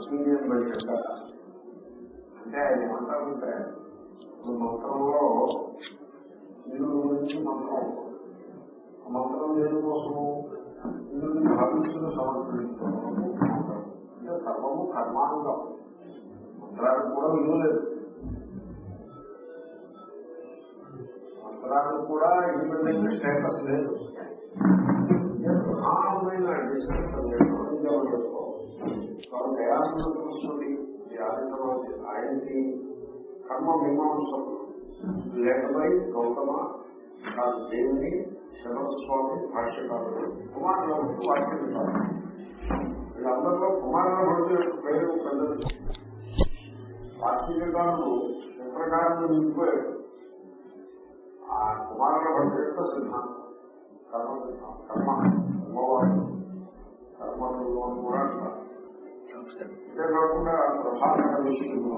Opinion బయట అంటే ఆయన ఏమంటారంటే ఇప్పుడు మంత్రంలో ఇంద్రుడి గురించి మంత్రం. ఆ మంత్రం దేనికోసము? ఇంద్రుడికి భవిష్యత్తు సమర్పించడం అంటే సర్వము కర్మానుగం. మంత్రానికి కూడా విలువ లేదు. మంత్రానికి కూడా ఇండిపెండెంట్ స్టేటస్ లేదు. ప్రధానమైన డిస్కషన్ గమనించవచ్చు వారు దయానంద సరస్వతి ఈ ఆది సమాధి ఆయనకి కర్మ మీమాంసలు లేఖపై గౌతమ కాదు దేవుని శివస్వామి భాష్యకారుడు కుమారుల వంటి వాక్యం వీళ్ళందరిలో కుమారుల వంటి పేరు పెద్దలు వాక్యకారులు శంకరకారులు మించిపోయారు ఆ కుమారుల వంటి యొక్క సిద్ధాంతం కర్మ సిద్ధాంతం కర్మ కర్మవాడు కర్మలో కూడా అంటారు. అంతేకాకుండా ప్రధాన విషయంలో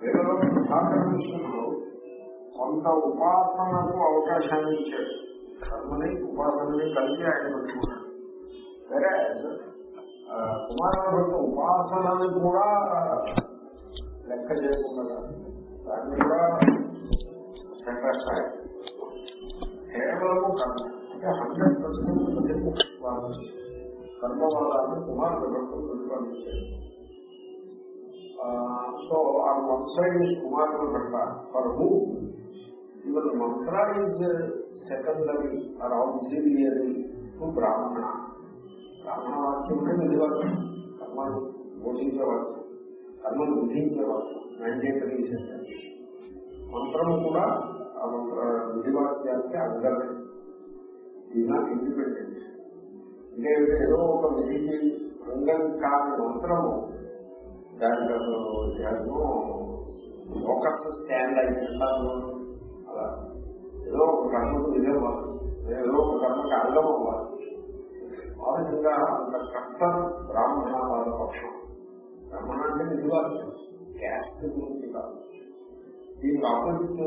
వేదలో ప్రభాకర విషయంలో కొంత ఉపాసనకు అవకాశాన్ని ఇచ్చాడు. కర్మని ఉపాసనని కలిగి ఆయన పెట్టుకున్నాడు వేరే కుమారుల ఉపాసనని కూడా లెక్క చేయకుండా దాన్ని కూడా సంకష్టాయి కేవలము కర్మ. అంటే హండ్రెడ్ పర్సెంట్ కర్మవాదాన్ని కుమారుడు ప్రతిపాదించాడు సో ఆ వన్ సైడ్ ఇస్ కుమారుడు పెట్ట for who even mantra is secondary or auxiliary to Brahmana. బ్రాహ్మణ వాక్యం అంటే నిధివాక్యం కర్మను బోధించే కర్మను విధించే మ్యాండేటరీ సెంటెన్స్ మంత్రము కూడా ఆ మంత్ర విధివాక్యానికి అంగమే. ఇది నాట్ ఇండిపెండెంట్ అంటే ఏదో ఒక విధికి అంగం కాని మంత్రము. దానికి అసలు ఏమో ఫోకస్ స్టాండ్ అయిపోతాను అలా ఏదో ఒక కర్మకు ఇదే ఏదో ఒక కర్మకి అంగం అవ్వాలి. ఆ విధంగా అంత కర్త బ్రాహ్మణ వాళ్ళ పక్షం. బ్రాహ్మణ అంటే నిజవాక్యం క్యాస్ట్ గురించి కాదు. దీనికి ఆపోజిట్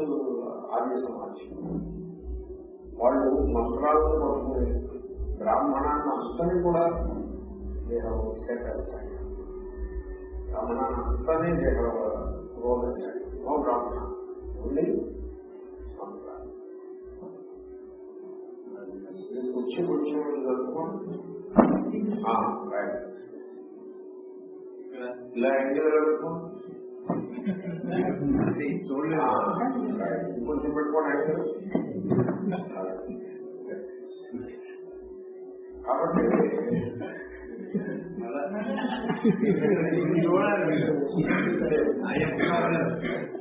ఆర్య సమాజం. వాళ్ళు మంత్రాలను పట్టుకుని బ్రాహ్మణాన్ని అంతని కూడా నేను సేపేస్తాను బ్రాహ్మణాన్ని అంతనే నేను రోగేశాను నో బ్రాహ్మణ ఓన్లీ వచ్చి కొంచెం ఇలా ఎంగిల్ జరుపుకోండి కొంచెం పెట్టుకోండి కాబట్టి చూడాలి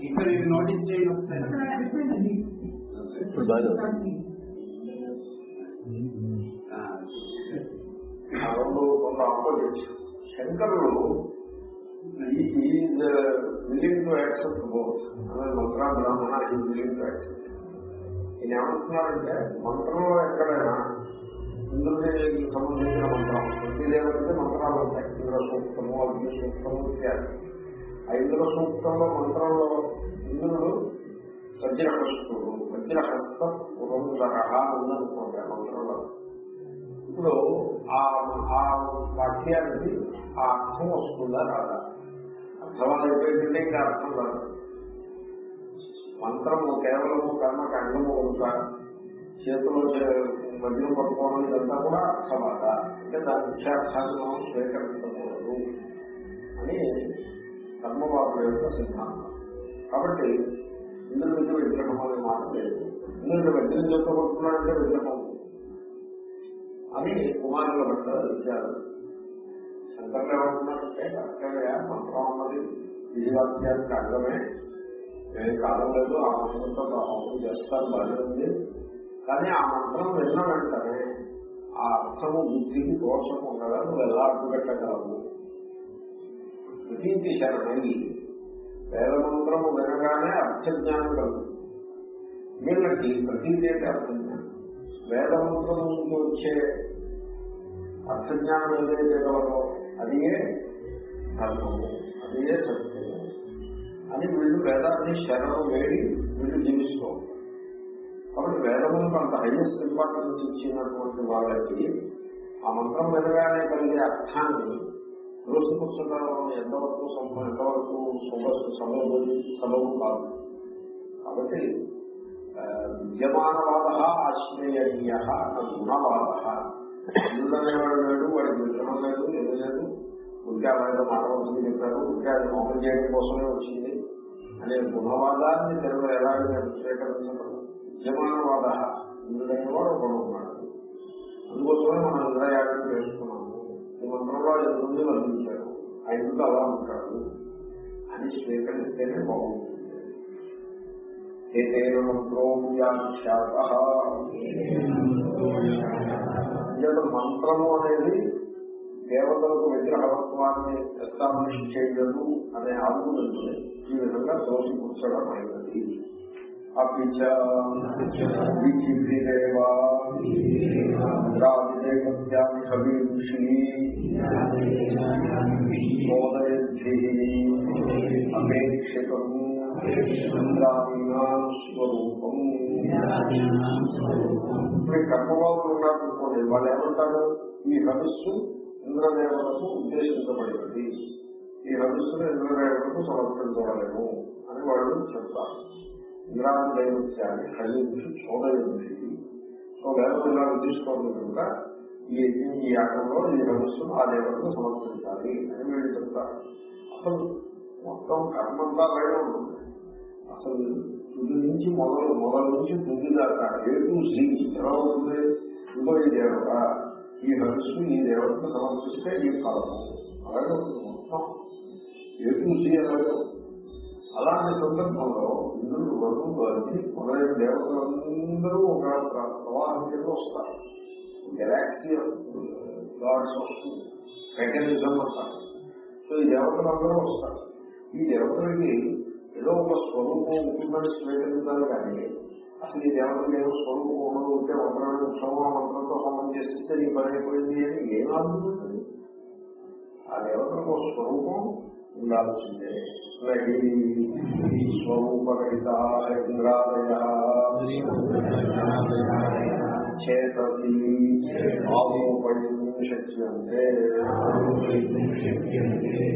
ఇక్కడ ఇది నోటీస్ చేయండి ఒకసారి రెండు కొంత ఆపోజిట్ శంకరులు is willing to accept both అనే మంత్ర బ్రాహ్మణ ఈజ్ విల్లింగ్ టు యాక్సెప్ట్ నేను ఏమంటున్నారంటే మంత్రంలో ఎక్కడైనా ఇంద్రదేవికి సంబంధించిన మంత్రం. ప్రతిదేవతకి మంత్రాలు ఉంటాయి. ఇంద్ర సూక్తము అగ్ని సూక్తము ఇత్యాది. ఆ ఇంద్ర సూక్తంలో మంత్రంలో ఇంద్రుడు వజ్రహస్తుడు వజ్రహస్త పురంధరహ ఉందనుకోండి ఆ మంత్రంలో. ఇప్పుడు ఆ ఆ వాక్యానికి ఆ అర్థం వస్తుందా రాదా? అర్థం అయిపోయిందంటే ఇంకా అర్థం రాదు. మంత్రము కేవలము కర్మకి అంగము కనుక చేతిలో మధ్యలో పట్టుకోవడం ఇదంతా కూడా సమాధ అంటే దాని ముఖ్యార్థాన్ని మనం స్వీకరించకూడదు అని కర్మవాదుల యొక్క సిద్ధాంతం. కాబట్టి ఇంద్రుడికి విగ్రహం అనే మాట లేదు. ఇంద్రుడు వజ్రం చెప్పబడుతున్నాడంటే విగ్రహం. అని కుమారుల భట్ట ఇచ్చారు. శంకర్లు ఏమంటున్నారంటే కరెక్ట్గా మంత్రం అన్నది విధివాక్యానికి అర్థమే. నేను కాలం లేదు. ఆ మంత్రంతో హోమం చేస్తాను బాగానే ఉంది. కానీ ఆ మంత్రం విన్న వెంటనే ఆ అర్థము బుద్ధికి దోషకుండగా నువ్వు ఎలా అడ్డుపెట్టగలవు ప్రతీతి శరణి వేదమంత్రము వినగానే అర్థజ్ఞానం కలుగుతుంది. వీళ్ళకి ప్రతీతి అంటే అర్థజ్ఞానం. వేదమంత్రం ముందు వచ్చే అర్థజ్ఞానం ఏదైతే కలదో అదియే ధర్మము అదియే సత్యము అని వీళ్ళు వేదాన్ని శరణం వేడి వీళ్ళు జీవిస్తూ ఉంటారు. కాబట్టి వేదములకు అంత హైయెస్ట్ ఇంపార్టెన్స్ ఇచ్చినటువంటి వాళ్ళకి ఆ మంత్రం వినగానే కలిగే అర్థాన్ని త్రోసిపుచ్చడం ఎంతవరకు సంభవం ఎంతవరకు శుభ సబబు సబబు కాదు. కాబట్టి విద్యమానవాద ఆశ్రయణీయ గుణవాద. ఇంద్రుడనేవాడు లేడు వాడికి విగ్రహం లేదు ఏమీ లేదు. ఇంకా అలాగే మానవలసింది చెప్పారు ఇంకా అది చేయడం కోసమే వచ్చింది. అనే గుణవాదాన్ని తెలుగు ఎలాగ స్వీకరించడం విద్యమానవాద ఇంద్రుడనేవాడు ఒకడు ఉన్నాడు. అందుకోసమే మనం ఇంద్రయాగం చేసుకున్నాము ఈ మంత్రంలో ఎందుకు వర్ణించారు ఆ ఎందుకు అలా ఉంటాడు అని స్వీకరిస్తేనే బాగుంటుంది. ఏదైనా వ్యాఖ్యాత మంత్రము అనేది దేవతలకు విగ్రహత్వాన్ని ఎస్టాబ్లిష్ చేయలేదు అనే ఆర్గ్యుమెంట్ ఈ విధంగా దోషిపుచ్చడం అయింది. అపిచ విధిభిరేవా రాజదేవత్యాన్ని కవీంషి మోదయద్భిః అపేక్షితం ఇంద్రాదీనాం స్వరూపం ఇప్పుడు కర్మవాదులు ఉన్నారు వాళ్ళు ఏమంటారు? ఈ హవిస్సు ఇంద్రదేవతకు ఉద్దేశించబడినది. ఈ హవిస్సును ఇంద్రదేవతకు సమర్పించవలేము అని వాళ్ళు చెప్తారు. ఇంద్రాన్ని దైవత్యాన్ని కలిగించి చూడలేదు సో వేదం తీసుకోవడం కనుక ఈ యజ్ఞం ఈ యాగంలో ఈ హవిస్సును ఆ దేవతను సమర్పించాలి అని వీళ్ళు చెప్తారు. అసలు మొత్తం కర్మంతా పైన ఉంటుంది. అసలు తుది నుంచి మొదలు మొదలు నుంచి తుది దాకా ఏ టు జీ ఎలా ఉంటుంది? ఇంకో ఈ దేవత ఈ హవిస్సు ఈ దేవతను సమర్పిస్తే ఈ ఫలము అలాగే ఉంటుంది మొత్తం. ఏ టు జీ అలాగే ఉంటుంది. అలాంటి సందర్భంలో ఇంద్రుడు వరుణుడు అగ్ని మొదలైన దేవతలందరూ ఒక ప్రవాహం కింద వస్తారు. గెలాక్సీ గాడ్స్ వస్తుంది మెకానిజం అంటారు. సో ఈ దేవతలందరూ వస్తారు. ఈ దేవతలకి ఏదో ఒక స్వరూపం ఉంటుందని స్వీకరించాలి కానీ అసలు ఈ దేవతలు ఏదో స్వరూపం ఉండదు ఉంటే మంత్రాన్ని ఉత్సవం మంత్రంతో హోమం చేసిస్తే నీ పని అయిపోయింది అని ఏం ఆలోచించండి ఆ దేవతలకు స్వరూపం ఉండాల్సిందే. నహి స్వరూపరహిత ఇంద్రాదయ చేతసి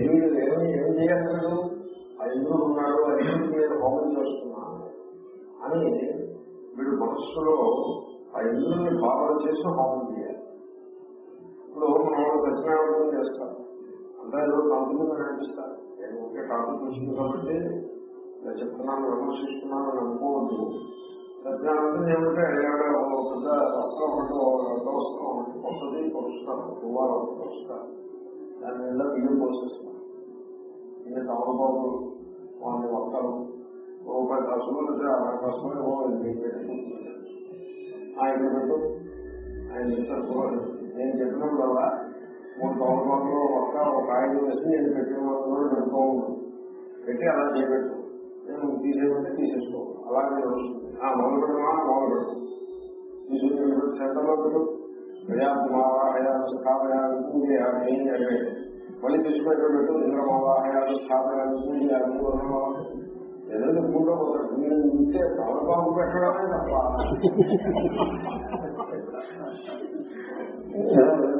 వీడు ఏమి ఏం చేయగలడు ఆ ఇంద్రుడు ఉన్నాడు అది నేను హోమం చేస్తున్నాను అని వీడు మనస్సులో ఆ ఇంద్రుడిని భావన చేసి హోమం చేయాలి. ఇప్పుడు మనం సత్యనారాయణ చేస్తాం. అంతా ఏదో కంపెనీ అనిపిస్తారు నేను ఒకే టాపిక్ వచ్చింది కాబట్టి నేను చెప్తున్నాను విమర్శిస్తున్నాను అని అనుకోవద్దు సత్యానందం ఏమంటే అడిగాడ పెద్ద వస్త్రం ఒకటి పెద్ద వస్త్రం ఒకటి కొత్తది పరుస్తాను తువ్వాలు ఒకటి కొలుస్తాను దాని మీద బియ్యం పోషిస్తాను నేను తమలబాబు వాళ్ళని వస్తారు రూపాయి కాసులు లేదా అరవై కాసులు ఆయన పెట్టు ఆయన చెప్తారు నేను చెప్పినప్పుడు అలా మూడు తమలబాబులో ఒక్క ఒక ఆయన వేసి నేను పెట్టిన పెడుతూ ఉన్నాను పెట్టి అలా చేయబెట్టు నేను తీసేయమంటే తీసేసుకో. అలాగే ఆ మొదలు పెడమా మొదలు పెట్టు. తీసుకుని సెంటర్లో పెట్టు ప్రజామావాహయాలు స్థాపయాలు పూజయాలి మళ్ళీ తీసుకుని పెట్టు. ఇంద్రమావాహయాలు స్థాపయాలు పూజయాలి ఏదో చెప్పుకుంటూ పోతాడు. మీరు ఇంతే పెట్టడమే తప్ప.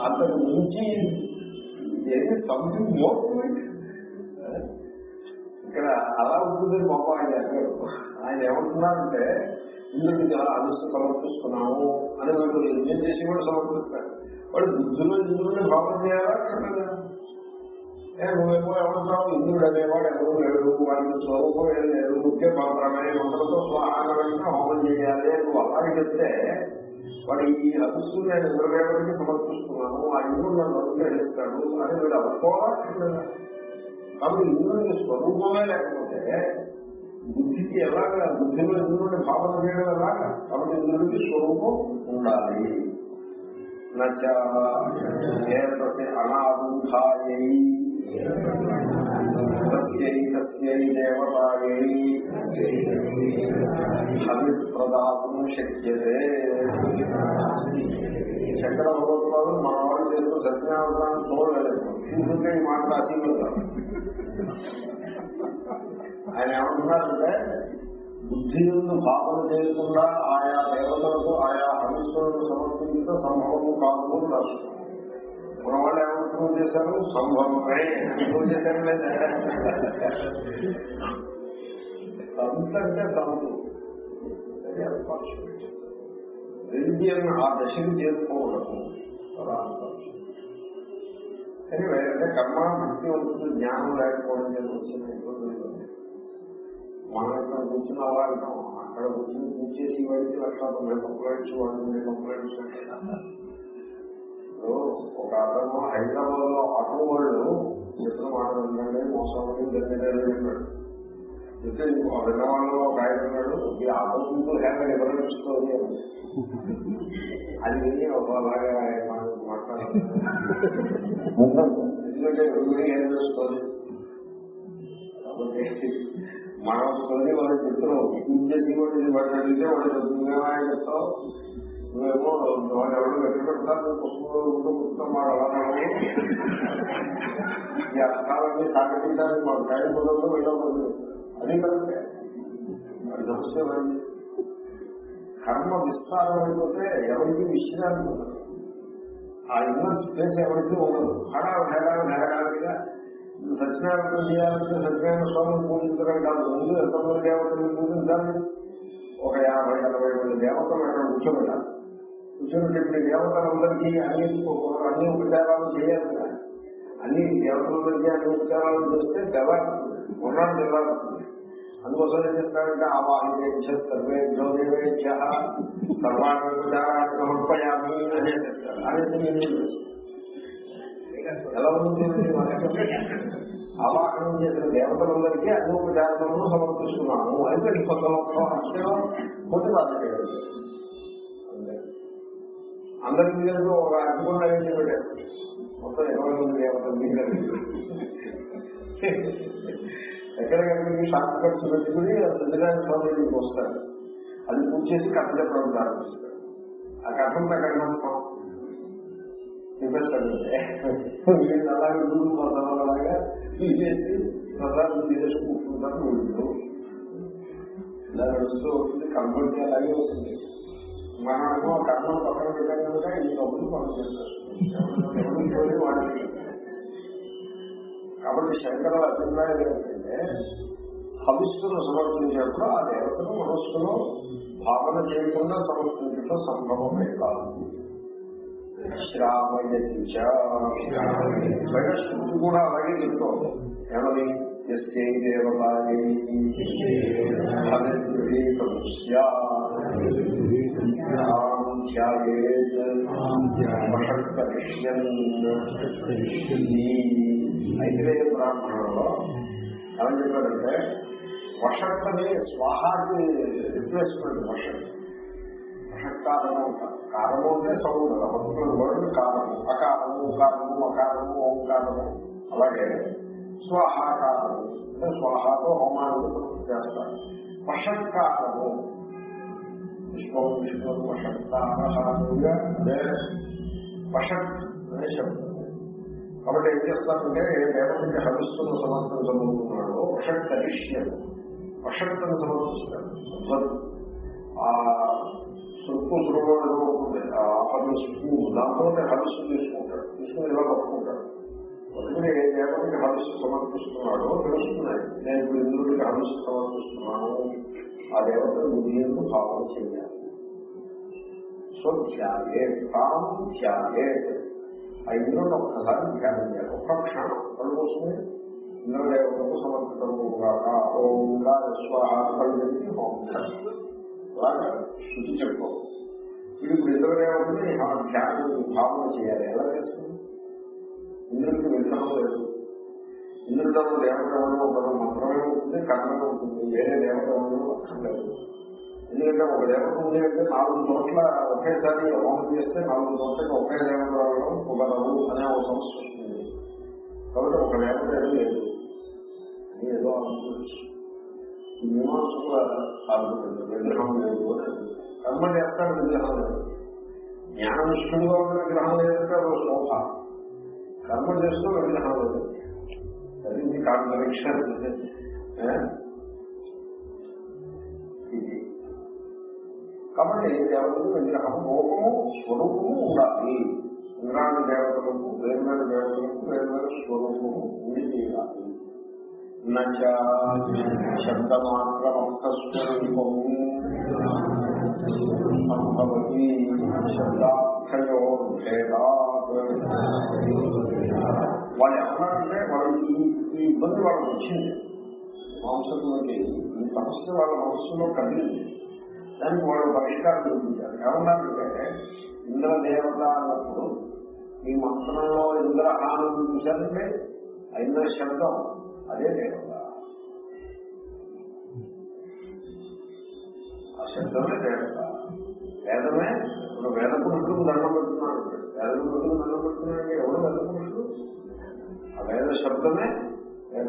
అంతకు మించి ఏది సంథింగ్ మోర్ టు ఇట్ ఇక్కడ అలా ఉంటుంది పాప ఆయన చెప్పారు ఆయన ఏమంటున్నారంటే ఇందుకు అలా అదృష్టం సమర్పిస్తున్నాము అని వాళ్ళు యజ్ఞం చేసి కూడా సమర్పిస్తారు వాడు బుద్ధులు ఇంద్రుడిని భావన చేయాలా? అక్కర్లేదా? నువ్వేమో ఏమంటావు ఇంద్రుడు అనేవాడు ఎవరు లేడు. వాడికి స్వరూపం ఏం లేదు. ముఖ్య మంత్రమే మంత్రంతో స్వాహానంగా హోమం చేయాలి అని నువ్వు అలాగే చెప్తే వాడు ఈ అదృష్టం నేను ఇంద్రదేవుడికి సమర్పిస్తున్నాను ఆ ఇంద్రుడు నన్ను అనుగ్రహిస్తాడు అని వీడు అనుకోవాలా కాబట్టి ఇంద్రుని స్వరూపమే లేకపోతే బుద్ధికి ఎలాగా బుద్ధిలో ఇంద్రుడిని భావన చేయడం ఎలాగా? కాబట్టి ఇంద్రుడికి స్వరూపం ఉండాలి. నచేతసి అనాబుధాయై హవిప్రదాతం శక్యతే శంకర భగవత్వాలు మన వాళ్ళు చేసిన సత్యనారాయణ చూడలేదు ఎందుకంటే ఈ మాట రాసింది ఆయన ఏమంటున్నారంటే బుద్ధి నుండి భావన చేయకుండా ఆయా దేవతలకు ఆయా హవిస్సులను సమర్పించడం సంభవము కాదు అని రాస్తున్నారు మన వాళ్ళు ఏమంటున్నారు పూజ చేశారు సంభవమే పూజ చేశాను లేదా సంత అంటే తంతు రిలిజియన్ ఆ దశకు చేరుకోవడం చాలా ఎనివే అంటే కర్మ భక్తి ఉంటుంది జ్ఞానం లేకపోవడం చేత వచ్చిన ఇబ్బందులు మనం ఇక్కడ కూర్చున్న అలా అక్కడ కూర్చుని పూజ చేసి వాడికి లక్ష తొంభై కంప్లైంట్స్ వాడికి కంప్లైంట్స్ ఒక అతను హైదరాబాద్లో ఆటో వాళ్ళు చెప్పిన మాట ఏంటంటే మోసం చెప్పాడు చెప్తే విన్నవాళ్ళు ఒక ఆయన ఉన్నాడు ఈ ఆటో ముందు హ్యాండ్ ఎవరు ఇస్తుంది అని. అది విని ఒకలాగా మాట్లాడారు ఎందుకంటే ఎవరికి ఏం చేస్తుంది కాబట్టి మనం వస్తుంది వాళ్ళు చెప్తున్నాం పూజ చేసి కూడా ఇది మాట్లాడితే వాళ్ళు చెప్తున్నామా చెప్తావు. నువ్వేమో వాళ్ళు ఎవరు వెంట పెడతారు పుస్తకంలో ఉంటూ పుస్తకం మాట అలాగే ఈ అర్థాలన్నీ సాగతించడానికి మాకు టైం కుదరదు వెళ్ళకూడదు అది కరెక్టే. అది సమస్య కర్మ విస్తారం అయిపోతే ఎవరికి విశ్రాంతి ఉండదు. ఆ ఇన్నర్ స్పేస్ ఎవరికి ఉండదు. హడాలు హడాలు హడాలుగా సత్యనారాయణ చేయాలంటే సత్యనారాయణ స్వామిని పూజించడం కాదు. ముందు ఎంతమంది దేవతలు పూజించాలి? ఒక యాభై అరవై మంది దేవతలు అక్కడ కూర్చోబెట్టాలి. కూర్చోబెట్టి ఇప్పుడు దేవతలందరికీ అన్ని అన్ని ఉపచారాలు చేయాలి కదా. అన్ని దేవతలందరికీ అన్ని ఉపచారాలు చేస్తే తెల్లారుతుంది ఉన్నాడు తెల్లారుతుంది అందుకోసం ఏం చేస్తారంటే ఆవాహితేభ్య సర్వేభ్యో దేవేభ్య సర్వాణి ఉపచారాన్ని సమర్పయామి అనేసేస్తారు అనేసి నేను చేస్తాను ఎలా ఉంటుంది ఆవాహనం చేసిన దేవతలందరికీ అన్ని ఉపచారాలను సమర్పిస్తున్నాము అయిపోయి కొత్త అక్షరం కొద్ది బాధ చేయడం అందరి మీద ఒక అడ్డుకుండా వేసి పెట్టేస్తుంది. మొత్తం ఇరవై మంది దేవతలు ఎక్కడికెక్కడికి షార్ట్ కట్స్ పెట్టుకుని సత్యనారాయణ స్వామికి వస్తారు అది పూజ చేసి కథ చెప్పడం ప్రారంభిస్తారు. ఆ కథంతా అంతా కఠినస్తాం చూపిస్తాడంటే వీళ్ళు అలాగే గురువు ప్రసాదాలాగా తీసేసి ప్రసాదం తీసేసి కూర్చుంటారు వీళ్ళు ఇలా నడుస్తూ ఉంటుంది కనబడితే అలాగే ఉంటుంది మనమేమో కర్మ పక్కన పెట్టాం కనుక ఈ డబ్బులు పనులు చేస్తారు వాడికి. కాబట్టి శంకర అభిప్రాయం ఏంటంటే హవిస్సును సమర్పించేప్పుడు ఆ దేవతను మనస్సులో భావన చేయకుండా సమర్పించడం సంభవమే కాదు. శ్రావయతి చ. పైగా శృతి కూడా అలాగే చెప్తోంది. ఏమని? ఎస్యై దేవతాయై హవిర్గృహీతం స్యాత్ ధ్యాయేత్ వషట్కరిష్యన్ ఐతిరేయ బ్రాహ్మణంలో ఏమని చెప్పాడంటే వషట్ అని స్వాహాకి రిప్లేస్మెంట్ వషక్ వషట్కారము అంటారు కారము అంటే సౌండ్ పర్టికులర్ వర్డ్ కారము అకారము కారము అకారము ఓంకారము అలాగే స్వాహాకారము. అంటే స్వాహాతో హోమాన్ని సమర్పణ చేస్తారు వషట్కారము విశ్వం విష్ణు వషట్కారహారుగా అదే వషట్ అనే శబ్దం. కాబట్టి ఏం చేస్తారంటే ఏ దేవతకి హవిస్సును సమర్పించబోతున్నాడో వషట్ కలిష్యము వషట్టను సమర్పిస్తాడు ఆ సుక్కు సురవడం ఉంటుంది ఆ పది స్పూన్ దాంతో హవిస్సు తీసుకుంటాడు. తీసుకుని ఇలా పట్టుకుంటాడు పట్టుకుని ఏ దేవతకి హవిస్సు సమర్పిస్తున్నాడో తెలుస్తున్నాయి నేను ఇప్పుడు ఇంద్రుడికి హవిస్సు సమర్పిస్తున్నాను? ఆ దేవత బుద్ధిని భావన చేయాలి. సో ధ్యాయే తాం ధ్యాయే ఆ ఇంద్రుడు ఒక్కసారి ధ్యానం చేయాలి. ఒక్క క్షణం. కళ్ళు వస్తుంది ఇంద్రదేవతకు సమర్పితము కాక ఓం స్వాహ కళ్ళు చెప్పి హోం అలాగా? శుద్ధి చెప్పుకో ఇది ఇప్పుడు ఇంద్రదేవతని ఆ ధ్యానం భావన చేయాలి. ఎలా చేస్తుంది? ఇంద్రుడికి విగ్రహం లేదు. ఇంద్రుడు దేవతలను ఎవరు మాత్రమే ఉంటుంది కర్ణమే ఉంటుంది. వేరే దేవతలను ఎవరు అక్కర్లేదు. ఎందుకంటే ఒక దేవత ఉంది అంటే నాలుగు చోట్ల ఒకేసారి హోమం చేస్తే నాలుగు చోట్లకి ఒకే దేవత రావడం కుదరదు అనే ఒక సమస్య వస్తుంది. కాబట్టి ఒక దేవత ఏం లేదు. అని ఏదో అనుకోవచ్చు. ఈ మీమాంసకుల ఆలోచన విగ్రహం లేదు అని. కర్మ చేస్తాడు విగ్రహం లేదు. జ్ఞాననిష్ఠుడుగా ఉన్న విగ్రహం లేదంటే అదో శోభ. కర్మ చేస్తూ విగ్రహం లేదు అది మీ కాంట్రడిక్షన్ ఇది. కాబట్టి దేవతకు విగ్రహం రూపము స్వరూపము ఉండాలి. ఇంద్రాన్ని దేవతలకు వేరువేరు దేవతలకు వేరువేరు స్వరూపము ఉండి తీరాలి నచ సంభవతి శబ్దార్థయో భేదాత్ వాళ్ళు ఏమన్నారంటే వాళ్ళు ఈ ఇబ్బంది వాళ్ళకి వచ్చింది. మాంసంలోకి ఈ సమస్య వాళ్ళ మనస్సులో కలిగింది దానికి వాళ్ళు పరిష్కారం చూపించారు ఏమన్నారంటే ఇంద్రదేవత అన్నప్పుడు ఈ మంత్రంలో ఇంద్ర ఆనందం చూశారంటే ఆ ఇంద్ర శబ్దం అదే దేవత. ఆ శబ్దమే దేవత. వేదమే ఇప్పుడు వేద పురుషులకు దండం పెడుతున్నాడు వేద పురుషులకు దండం పెడుతున్నాడు ఎవరు వేద పురుషుడు ఆ వేద శబ్దమే వేద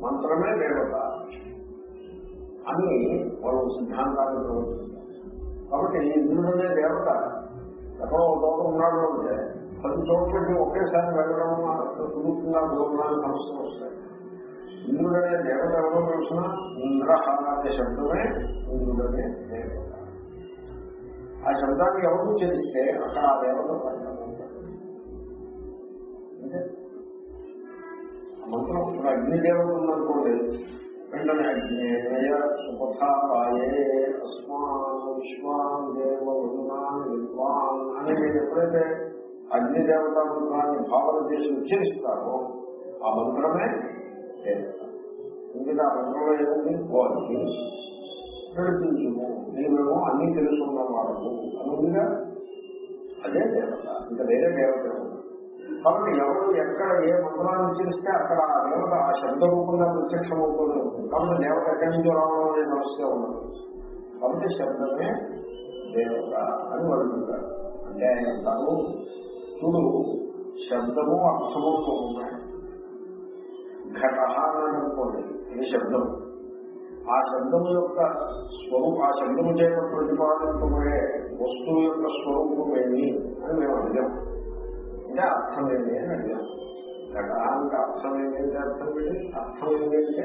మంత్రమే దేవత. అని వాళ్ళు సిద్ధాంతాన్ని ప్రవచించారు. కాబట్టి ఇంద్రుడనే దేవత. ఎక్కడో ఒక ఉన్నాడు అంటే పది చోట్లకి ఒకేసారి వెళ్ళడం కుదురుతున్నా కుదురుతున్నా సమస్యలు వస్తాయి. ఇంద్రుడనే దేవత ఎవరో తెలిసిన ఇంద్రహ అనే శబ్దమే ఇంద్రుడనే దేవత. ఆ శబ్దాన్ని ఎవరు చేస్తే అక్కడ ఆ దేవత ప్రకటన మంత్రం ఇప్పుడు అగ్నిదేవత ఉందనుకోండి వెంటనే అగ్నేయ సుపథాయే అస్మాన్ విశ్వాన్ దేవ వరుణాన్ విద్వాన్ అని మీరు ఎప్పుడైతే అగ్నిదేవత మంత్రాన్ని భావన చేసి ఉచ్చరిస్తారో ఆ మంత్రమే దేవత ఎందుకంటే ఆ మంత్రంలో ఏముంది? ఓ అగ్ని నడిపించుము. నీవేమో అన్ని తెలుసుకున్న వాడము అనుందిగా అదే దేవత. ఇంకా వేరే దేవత ఏముంది కాబట్టి ఎవరు ఎక్కడ ఏ మంత్రాన్ని ఉచ్చరిస్తే అక్కడ ఆ దేవత ఆ శబ్ద రూపంగా ప్రత్యక్షం అవుతుంది కాబట్టి దేవత ఎక్కడి నుంచో రావడం అనే సమస్య ఉండదు. కాబట్టి శబ్దమే దేవత అని అడుగుతారు అంటే ఆయన అంటారు చూడు శబ్దము అర్థము ఉన్నాయి. ఘట అనుకోండి ఇది శబ్దం ఆ శబ్దము యొక్క స్వరూప ఆ శబ్దము చేత ప్రతిపాదింపబడే వస్తువు యొక్క స్వరూపం ఏమి అని మేము అడిగాము అంటే అర్థం ఏంటి అని అడిగాను ఘటానికి అర్థం ఏంటంటే అర్థం ఏంటి అర్థం ఏమిటంటే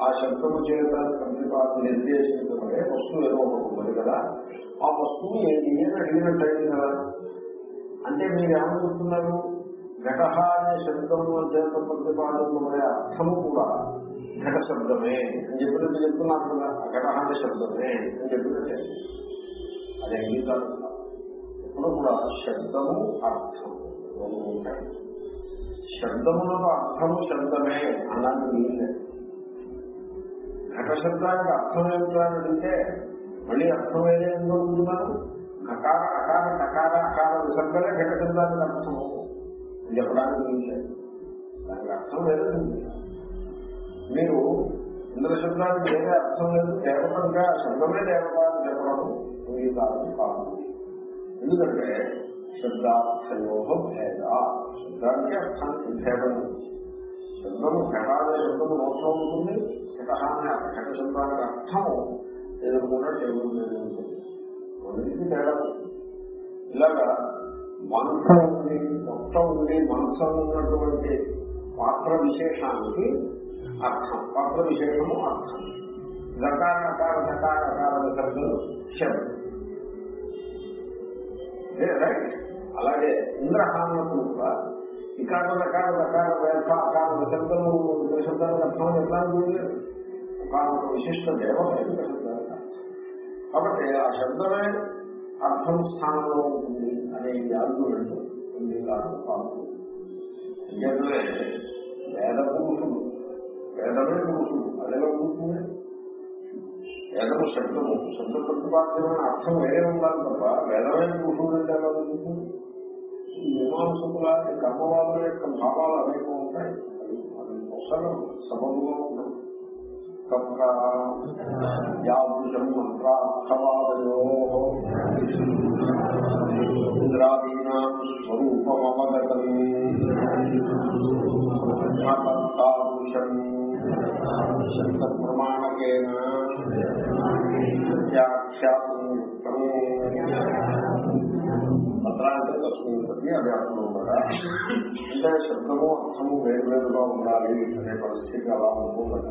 ఆ శబ్దము చేత ప్రతిపాద నిర్దేశించబడే వస్తువు ఏదో ఒకటి ఉన్నది కదా. ఆ వస్తువు ఏంటి అని అడిగినట్టయింది కదా. అంటే మీరు ఏమనుకుంటున్నారు ఘట అనే శబ్దము చేత ప్రతిపాదించబడే అర్థము కూడా ఘట శబ్దమే అని చెప్పినట్టు చెప్తున్నారు కదా. ఘట అనే శబ్దమే అని చెప్పినట్టే. అది అంగీకారం ఎప్పుడు కూడా శబ్దము అర్థము. శబ్దములకు అర్థము శబ్దమే అన్నది వీళ్ళే ఘట శబ్దానికి అర్థం ఏమిటో అని అడిగితే మళ్ళీ అర్థం ఏదే అనుకుంటున్నారు అకార అకార టకార అకార విసర్గలే ఘట శబ్దానికి అర్థము అని చెప్పడానికి వీళ్ళే దానికి అర్థం లేదండి మీరు ఇంద్ర శబ్దానికి వేరే అర్థం లేదు దేవతంగా శబ్దమే దేవత అని చెప్పడం అంగీకారం కాదు ఎందుకంటే శబ్దార్థయోహ భేద. శబ్దానికి అర్థానికి భేదం శబ్దము ఘటాలే శబ్దము నోట్లో ఉంటుంది ఘటహ అనే ఘట శబ్దానికి అర్థము. ఎదుర్కొన్న టేబుల్ మీద ఉంటుంది. రెండింటికి తేడా ఇలాగా మనసు ఉంది మొత్తం ఉంది మనసు ఉన్నటువంటి పాత్ర విశేషానికి అర్థం. పాత్ర విశేషము అర్థం. ఘటాకార ఘటాకార శబ్దం శబ్దం. రైట్. అలాగే ఇంద్రహానకు కూడా. ఇకార రకాల రకాల వేద అకార శబ్దము శబ్దానికి అర్థం ఎట్లా లేదు ఒక విశిష్ట దేవత యొక్క శబ్దానికి కాబట్టి ఆ శబ్దమే అర్థం స్థానంలో ఉంటుంది అనే ఆర్గ్యుమెంట్ ఉంది కాదు కాదు ఎందుకంటే వేద పురుషుడు వేదమే పురుషుడు అదే ఉంటుంది వేదము శబ్దము. శబ్ద ప్రతిపాద్యమైన అర్థం వేరే ఉండాలి తప్ప వేదమైన పురుషుడు అంటే ఎలా ఉంటుంది ఈ మీమాంసకుల కర్మవాదుల యొక్క భావాలు అనేకం ఉంటాయి. అవి అవసరం సబబుగా ఉండవు మంత్రార్థవాదయో ఇంద్రాదీనా స్వరూపమవగతం. తాదృశం ప్రమాణకేన అత్ర అంటే తస్మిన్ సతి అది అర్థం కూడా అంటే శబ్దము అర్థము వేరువేరుగా ఉండాలి అనే పరిస్థితి అలా ఉంటుందట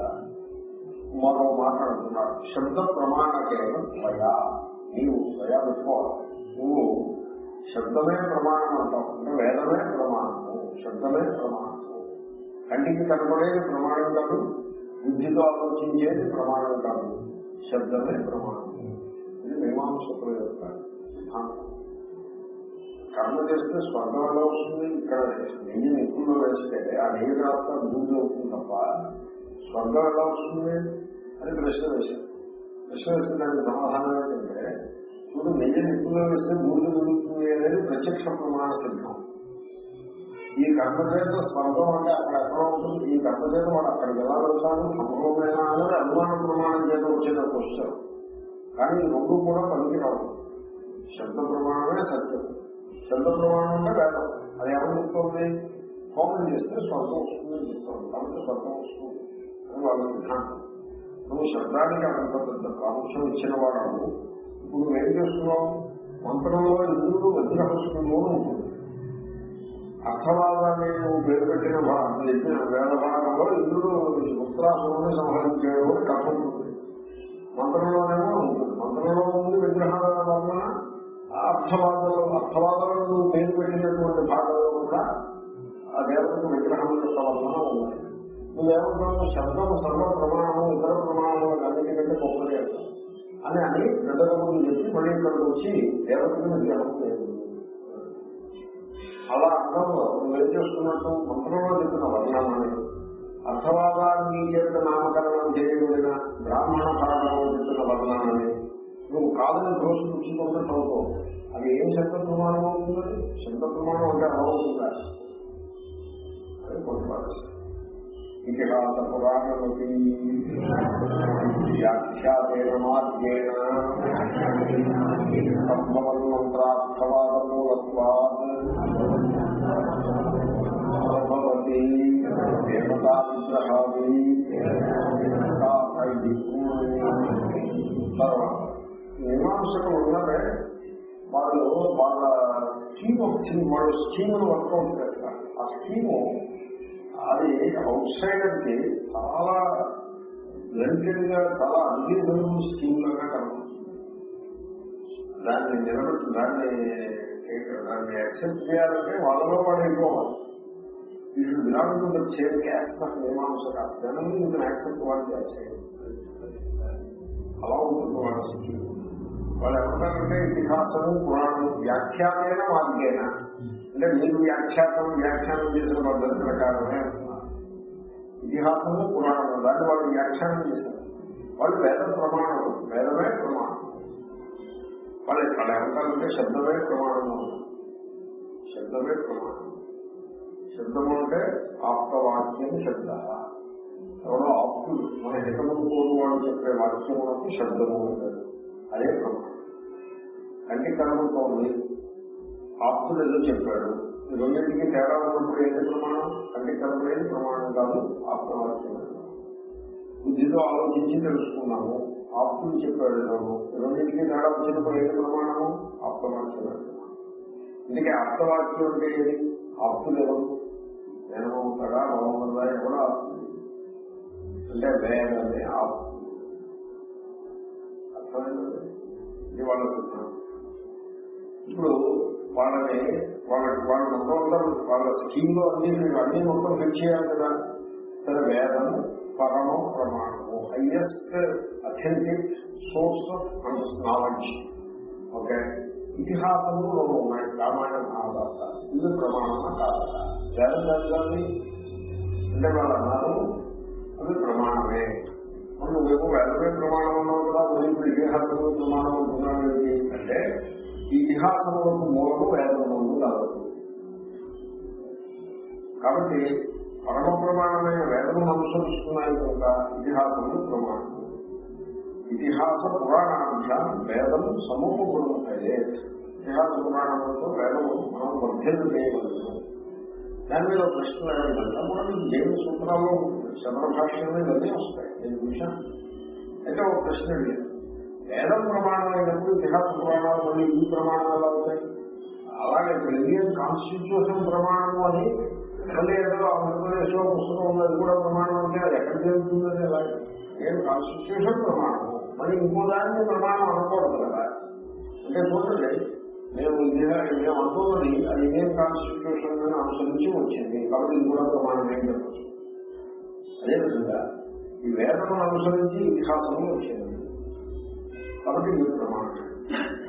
మరో మాట్లాడుతున్నాడు శబ్ద ప్రమాణకేన భయా నీవు భయా పెట్టుకోవాలి నువ్వు శబ్దమే ప్రమాణం అంటాం అంటే వేదమే ప్రమాణము శబ్దమే ప్రమాణము కంటికి కనపడేది ప్రమాణం కాదు. బుద్ధితో ఆలోచించేది ప్రమాణం కాదు శబ్దమే ప్రమాణం ఇది మీమాంసకుల యొక్క సిద్ధాంతం కర్మ చేస్తే స్వర్గం ఎలా వస్తుంది ఇక్కడ నెయ్యి నిప్పుల్లో వేస్తే ఆ నెయ్యి రాస్తా బూజు అవుతుంది తప్ప స్వర్గం ఎలా వస్తుంది అని ప్రశ్న వేశారు. ప్రశ్న వేస్తే దానికి సమాధానం ఏంటంటే ఇప్పుడు నెయ్యి నిప్పుల్లో వేస్తే బూజు జరుగుతుంది అనేది ప్రత్యక్ష ప్రమాణ సిద్ధం. ఈ కర్మచేత స్వర్గం అంటే అక్కడ ఎక్కడ ఉంటుంది ఈ కర్మచేత వాడు అక్కడికి ఎలా వెళ్తాడు సంభవమేనా అనేది అనుమాన ప్రమాణం చేత వచ్చిన క్వశ్చన్. కానీ ఈ రెండు కూడా పనికిరావు. శబ్ద ప్రమాణమే సత్యం. శబ్ద ప్రమాణం అంటే వేదం. అది ఎవరు చెప్తోంది? హోమం చేస్తే స్వర్గం వస్తుంది అని చెప్తోంది. కాబట్టి స్వర్గం వస్తుంది అని వాళ్ళ సిద్ధాంతం. నువ్వు శబ్దానికి అంత పెద్ద ప్రాముఖ్యం ఇచ్చిన వాడు ఇప్పుడు నువ్వేం చేస్తున్నావు? మంత్రంలో ఇంద్రుడు వజ్రహస్తుడు ఉంటుంది. అర్థవాదాన్ని నువ్వు పేరు పెట్టిన చెప్పిన వేద భాగంలో ఇంద్రుడు ఉత్తరాసురుని సంహరించాడు అని కథ ఉంటుంది మంత్రంలోనేమో ఉంటుంది మంత్రంలో ఉంది విగ్రహాల వర్ణన అర్థవాదంలో అర్థవాదంలో నువ్వు పేరు పెట్టినటువంటి భాగంలో కూడా ఆ దేవతకు విగ్రహం యొక్క వర్ణన ఉన్నాయి. నువ్వేమంటావు శబ్దం సర్వ ప్రమాణము ఇతర ప్రమాణములకు అన్నిటికంటే గొప్పది అంటావు. అని అని పెద్దల ముందు చెప్పి మళ్ళీ ఇక్కడికి వచ్చి దేవతకు విగ్రహం లేదు అలా అర్థంలో నువ్వేం చేస్తున్నట్టు మంత్రంలో చెప్పిన వర్ణాన్ని అర్థవాదాన్ని చేత నామకరణం చేయబడిన బ్రాహ్మణ భాగంలో చెప్పిన వర్ణాన్ని నువ్వు కాదని దోషం పుచ్చుకున్నట్టు అవుతావు అది ఏం శబ్ద ప్రమాణం అవుతుంది? శబ్ద ప్రమాణం అంటే అలా అవుతుందా అది కొట్టుపాటిస్తాం ఇతిహాస పురాణమతి వ్యాఖ్యాతేన మార్గేణ సంభవన్మంత్రార్థవాదమూలత్వాత్ దేవతా తర్వాత మీమాంసకులు ఉన్నారే వాళ్ళు వాళ్ళ స్కీమ్ వచ్చింది వాళ్ళు స్కీమ్ను వర్కౌట్ చేస్తారు. ఆ స్కీము అది అవుట్ సైడర్కి చాలా బ్లంటెడ్గా చాలా అన్రీజనబుల్ స్కీమ్ లాగా కనబడుతుంది. దాన్ని నిలబెట్టి దాన్ని దాన్ని యాక్సెప్ట్ చేయాలంటే వాళ్ళలో వాళ్ళు ఇవ్వాలి అయిపోవాలి you should belong to that same caste of Mimamsa caste దాని యూ కెన్ యాక్సెప్ట్ వాళ్ళు చేయాలి అలా ఉంటుంది వాళ్ళ స్కీమ్ వాళ్ళు ఏమంటారంటే ఇతిహాసము పురాణము వ్యాఖ్యాతైన మార్గేనా అంటే మీరు వ్యాఖ్యాతం వ్యాఖ్యానం చేసిన పద్ధతి ప్రకారమే అంటున్నారు ఇతిహాసము పురాణము దాన్ని వాళ్ళు వ్యాఖ్యానం చేశారు వాళ్ళు వేద ప్రమాణం వేదమే ప్రమాణం వాళ్ళు వాళ్ళు ఏమంటారంటే శబ్దమే ప్రమాణము శబ్దమే ప్రమాణం శబ్దము అంటే ఆప్తవాక్యం శబ్ద. ఎవరో ఆప్తులు మన హితము కోరు వాళ్ళు చెప్పే వాక్యములకు శబ్దము ఉంటుంది అదే ప్రమాణం. కంటి కనబడుతోంది. ఆప్తులు ఏదో చెప్పాడు. రెండింటికి తేడా ఉన్నప్పుడు ఏంటి ప్రమాణం కంటి కనబడేది ప్రమాణం కాదు ఆప్తవాక్యం బుద్ధితో ఆలోచించి తెలుసుకున్నాము. ఆప్తులు చెప్పాడు ఏదో. రెండింటికి తేడా వచ్చినప్పుడు ఏంటి ప్రమాణము? ఆప్తవాక్యం అందుకే ఆప్తవాక్యం అంటే ఏది? ఆప్తులు ఎవరు? నేనవుతాడా నవమందా ఎవరు ఆప్తులు అంటే వేదమే ఆపుతుంది. అర్థమైందండి ఇది వాళ్ళ సిద్ధాంతం ఇప్పుడు వాళ్ళని వాళ్ళ వాళ్ళ మొత్తం అంతా వాళ్ళ స్కీమ్లో అన్ని అన్ని మొత్తం ఫిట్ చేయాలి కదా. సరే వేదం పరమ ప్రమాణము highest authentic source of knowledge ఇతిహాసము రెండు ఉన్నాయి రామాయణ మహాభారత ఇది ప్రమాణమా కాదా వేదం అంటే వాళ్ళు అన్నారు అది ప్రమాణమే. మనం రేపు వేదమే ప్రమాణం అన్నావు కదా మరి ఇతిహాసంలో ప్రమాణం అంటున్నావు ఏంటి? అంటే ఈ ఇతిహాసములకు మూలము వేదములు కాదు. కాబట్టి పరమ ప్రమాణమైన వేదమును అనుసరిస్తున్నాయి కనుక ఇతిహాసము ప్రమాణం. ఇతిహాస పురాణాభ్యాం వేదం సమూహపడుతాయి ఇతిహాస పురాణములతో వేదము మనం వర్ధన చేయగలము దాని మీద ప్రశ్న ఏమిటంటే కూడా దేవుని సూత్రాలు శబర భాష్యంలో ఇవన్నీ వస్తాయి. నేను చూశాను అయితే ఒక ప్రశ్న లేదు వేదం ప్రమాణం అయినప్పుడు ఇతిహాస పురాణాలు మళ్ళీ ఈ ప్రమాణాలు ఎలా అవుతాయి? అలాగే ఇప్పుడు ఇండియన్ కాన్స్టిట్యూషన్ ప్రమాణము అని మళ్ళీ ఏదో ఆంధ్రప్రదేశ్లో పుస్తకం ఉన్నది కూడా ప్రమాణం అంటే అది ఎక్కడ జరుగుతుందని అలాగే నేను కాన్స్టిట్యూషన్ ప్రమాణము? మరి ఇంకో దాన్ని ప్రమాణం అనుకోవడం కదా. అంటే చూడండి మేము ఇది మేము అనుకున్నది అది ఇండియన్ కాన్స్టిట్యూషన్ అనుసరించి వచ్చింది. కాబట్టి ఇది కూడా ప్రమాణం ఏం చెప్పచ్చు? అదేవిధంగా ఈ వేదను అనుసరించి ఇతిహాసము వచ్చింది. కాబట్టి ఇది ప్రమాణం.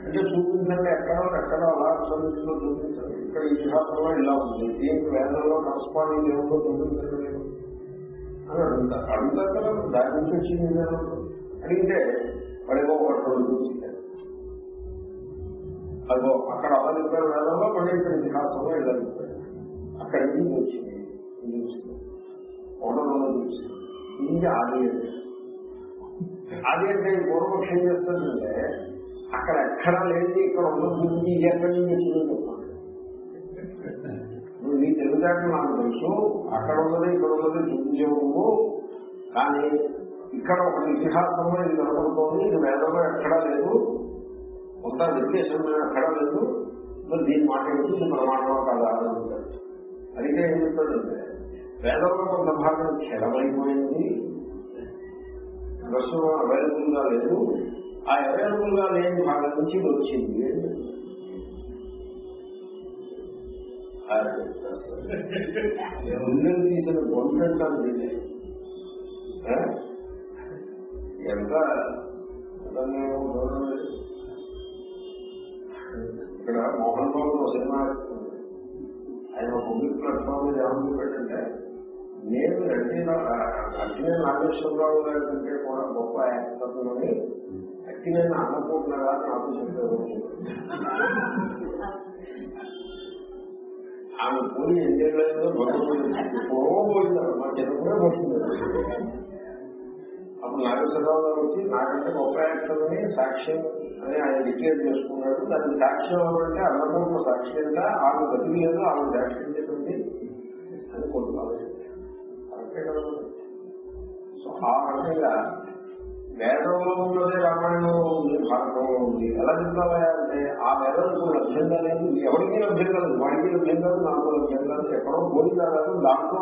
అంటే చూపించండి ఎక్కడో ఎక్కడ అలా అనుసరించిందో చూపించండి. ఇక్కడ ఇతిహాసంలో ఇలా ఉంది. దీనికి వేదంలో కరస్పాండింగ్ ఏముందో చూపించండి అని అడుగుతారు అడుగుతారు దాని నుంచి వచ్చింది ఇదేనా? అడిగితే వాడిగో ఒకటి రెండు చూపిస్తారు అదిగో అక్కడ అలా వేదంలో మళ్ళీ ఇక్కడ ఇతిహాసంలో ఇలా చెప్పారు అక్కడ ఇది వచ్చింది? ఇది చూపిస్తుంది ఒకటో రెండు చూపిస్తుంది ఇది ఆది అంటే? ఆది అంటే పూర్వపక్షం ఏం చేస్తుందంటే అక్కడ ఎక్కడా లేని ఇక్కడ ఉన్న గురించి ఎక్కడి నుంచి వచ్చిందని చెప్పండి నువ్వు నీ తెలివితేటలు నాకు తెలుసు అక్కడ ఉన్నది ఇక్కడ ఉన్నది చూపించేవు కానీ ఇక్కడ ఒక ఇతిహాసంలో ఇది కనపడుతోంది ఇది వేదంలో ఎక్కడా లేదు. కొంత నిర్దేశంలో ఎక్కడా లేదు. మరి దీని మాట ఏంటి? ఇది ప్రమాణం కాదా అని అడిగితే ఏం చెప్తాడంటే వేదంలో కొంత భాగం క్షణమైపోయింది. ప్రస్తుతం అవైలబుల్గా లేదు. ఆ అవైలబుల్గా లేని భాగం నుంచి వచ్చింది. తీసిన గవర్నమెంట్ అది ఎంత? ఇక్కడ మోహన్ బాబు సినిమా ఆయన పబ్లిక్ ప్లాట్ఫామ్ మీద ఏమని పెట్టంటే నేను రెడ్డి అక్కినే నాగేశ్వరరావు గారి కంటే కూడా గొప్ప యాక్టర్ని అక్కినే అన్నపూర్ణ గారు నాకు చెప్పారు ఆమె పోయి ఏం చేయలేదు పోయింది. మా చిన్నప్పుడే వస్తుంది అప్పుడు నాగేశ్వరరావు గారు వచ్చి నాకంటే గొప్ప యాక్టర్ అని సాక్ష్యం అని ఆయన డిక్లేర్ చేసుకున్నాడు. దానికి సాక్ష్యం అంటే అన్నపూర్ణ సాక్షి అంటే. ఆమె బతికి లేదు ఆమె సాక్ష్యం చెప్పింది అని కొంత కరెక్టే కదా సో ఆ రకంగా వేదంలో ఉన్నదే రామాయణంలో ఉంది భారతంలో ఉంది. ఎలా చెప్తావా అంటే ఆ వేదం ఇప్పుడు లభ్యంగా లేదు. ఎవరికి లభ్యం కాదు వాడికి లభ్యం కాదు నాకు లభ్యం కాదు. ఎక్కడో పోయిందా కాదు దాంట్లో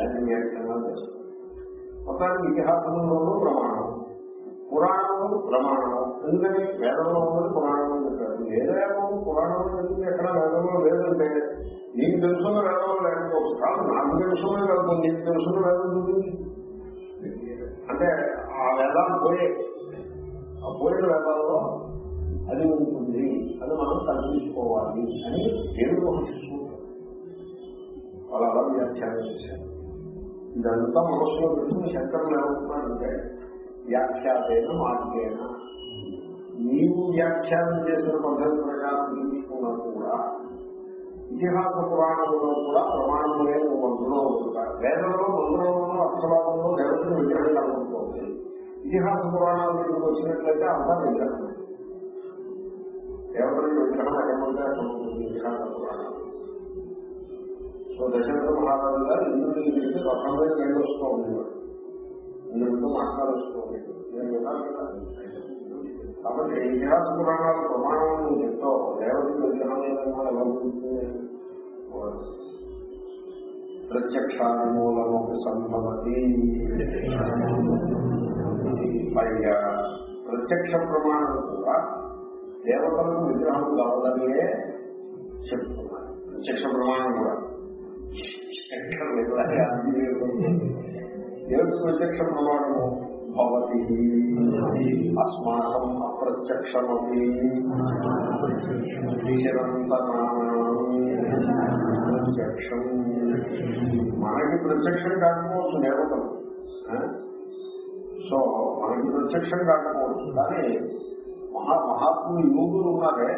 దాన్ని వ్యాఖ్యానాలు చేస్తాం మొత్తానికి ఇతిహాసంలోనూ ప్రమాణం. పురాణము ప్రమాణం. ఎందుకని వేదంలో ఉన్నది పురాణం అని చెప్పారు. ఏదైనా పురాణం చెప్పింది ఎక్కడ వేదంలో లేదంటే నీకు తెలుసున్న వేదంలో లేకపోవచ్చు కాదు నాకు తెలుసున్న వేదం నీకు తెలుసున్న వేదం చూపించి. అంటే ఆ వేదాలు పోయే ఆ పోయిన వేదాల్లో అది ఉంటుంది. అది మనం తగ్గించుకోవాలి అని దేవుడు మహర్షి వాళ్ళు అలా వ్యాఖ్యానం చేశారు. ఇదంతా మనసులో పెట్టుకుని శంకరులు ఏమంటున్నారంటే వ్యాఖ్యాతైన మార్గేన నీవు వ్యాఖ్యానం చేసిన పద్ధతి ప్రకారం తీసుకున్నా కూడా ఇతిహాస పురాణంలో కూడా ప్రమాణములే నువ్వు అందులో ఉంటాయి. వేదంలో మంత్రంలోనూ అర్థవాదంలో దేవతలు విగ్రహం కనుకుంటుంది ఇతిహాస పురాణాల దగ్గరకు వచ్చినట్లయితే అంతా విగ్రహం దేవతలకు విగ్రహం ఎక్కడుంటే అక్కడ ఉంటుంది ఇతిహాస పురాణం. సో దశరథ మహారాజు గారు ఇంద్రుడి ఇంటికి రథం మీద వెళ్ళొస్తూ ఉండేవాడు ఇంద్రుడితో మాట్లాడుస్తూ ఉండేవాడు నేను కాబట్టి ఇతిహాస పురాణాలు ప్రమాణం నువ్వు చెప్తావు. దేవతకి విగ్రహం ఏదన్నా ఎలా ఉంటుంది ప్రత్యక్షానుమూలము సంభవతి. పైగా ప్రత్యక్ష ప్రమాణం కూడా దేవతలకు విగ్రహం కావాలనే చెప్తున్నారు ప్రత్యక్ష ప్రమాణం కూడా. దేవుడి ప్రత్యక్ష ప్రమాణము భవతి అస్మాకం అప్రత్యక్షమపి ప్రత్యక్షం మనకి ప్రత్యక్షం కాకపోవచ్చు దేవతలు సో మనకి ప్రత్యక్షం కాకపోవచ్చు కానీ మహా మహాత్ములు యోగులు ఉన్నారే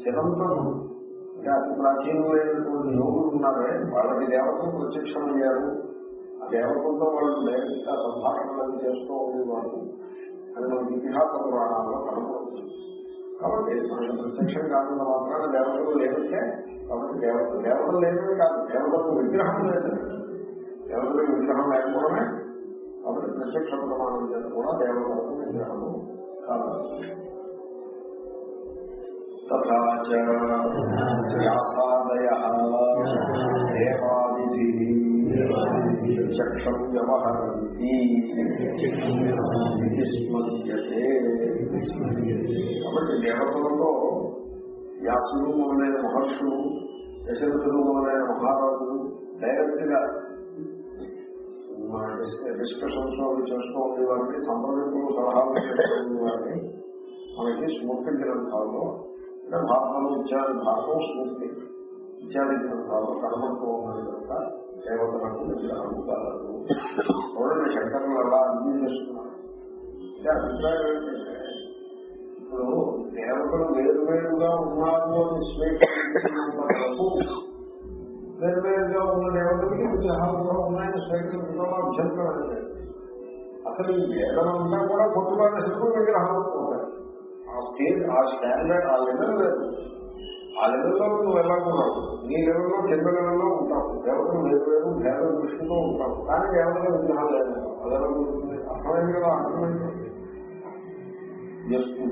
చిరంతరులు అంటే అతి ప్రాచీనమైనటువంటి యోగులు ఉన్నారే వాళ్ళకి దేవతలు ప్రత్యక్షం అయ్యారు. ఆ దేవతలతో వాళ్ళు లేకుండా సంభాషణలు చేస్తూ ఉండేవాళ్ళు అది మనకి ఇతిహాస పురాణాల్లో కనపడుతుంది కాబట్టి మనకి ప్రత్యక్షం కాకుండా మాత్రాన దేవతలు లేదంటే కాబట్టి దేవత దేవతలు లేదని కాదు. దేవతలకు విగ్రహం లేదని దేవతలకు విగ్రహం లేకపోవడమే. కాబట్టి ప్రత్యక్ష ప్రమాణం చేత కూడా దేవతలకు విగ్రహము కాదు. తథా వ్యాసాదయ దేవాదిభిః చక్షం వ్యవహరంతి విస్మర్యతే కాబట్టి దేవతలతో వ్యాసులు మొదలైన మహర్షులు దశరథులు మొదలైన మహారాజులు డైరెక్ట్గా డిస్కషన్స్ అవి చేస్తూ ఉండేవారిని సంప్రదింపులు సలహాలు చేస్తూ ఉండేవారిని. మనకి స్మృతి గ్రంథాల్లో అంటే భారతంలో ఇత్యాది భారతం స్మృతి ఇత్యాది గ్రంథాల్లో కనబడుతూ ఉన్నది కనుక దేవతలకు విగ్రహము కలదు చూడండి శంకరులు అలా అన్ని చేస్తున్నారు. అంటే అభిప్రాయం ఏంటంటే ఇప్పుడు దేవతలు వేరువేరుగా ఉన్నారు అని స్వీకరించినంత వరకు వేరు ఉన్న దేవతలకి విగ్రహాలు కూడా ఉన్నాయని స్వీకరించడం అభ్యంతరం అసలు ఈ వేదనంతా కూడా కొట్టుబాటేసరికి విగ్రహాలు పోతాయి. ఆ స్టేజ్ ఆ స్టాండర్డ్ ఆ లెవెల్ లేదు ఆ లెవెల్లో నువ్వు వెళ్ళకున్నావు నీ లెవెల్లో కింద లెవెల్లో ఉంటావు. దేవతలు వేరు వేరు భేద దృష్టితో ఉంటావు. కానీ దేవతల విగ్రహాలు లేదు అదే ఉంటుంది? అర్థమైంది కదా? అర్థమైంది? యస్తు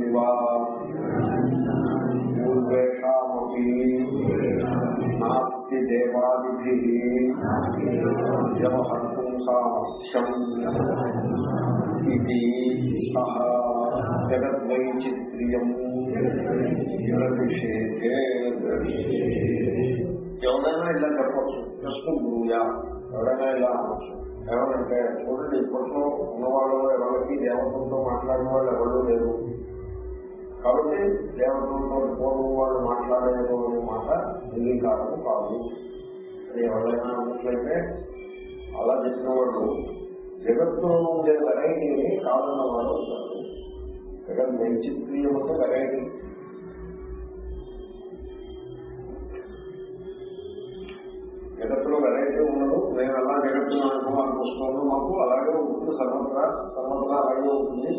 వివా పూర్వేషామపి నాస్తి దేవాది వ్యవహర్తుం ఇది సహ జగద్వైచిత్ర్యం విషేతే ఎవరైనా ఇలా చెప్పచ్చు యస్తు భూయా ఎవరైనా ఇలా అనొచ్చు ఎవరంటే చూడండి ఇప్పట్లో ఉన్నవాళ్ళు ఎవరికి దేవతలతో మాట్లాడిన వాళ్ళు ఎవరూ లేరు కాబట్టి దేవతలతో పూర్వం వాళ్ళు మాట్లాడేదో అనే మాట అంగీకారము కాదు అది ఎవరైనా అన్నట్లయితే అలా చెప్పిన వాళ్ళు జగత్తులో ఉండే వెరైటీని కాదన్న వాళ్ళు ఉంటారు జగన్ వైచిత్ర్యం అంటే వెరైటీ జగత్తులో వెరైటీ ఉండదు. నేను అలా జగత్తులో అనుభవానికి వస్తున్నాను మాకు అలాగే ఉంటుంది. సర్వత్రా సర్వత్రా అలాగే ఉంటుంది.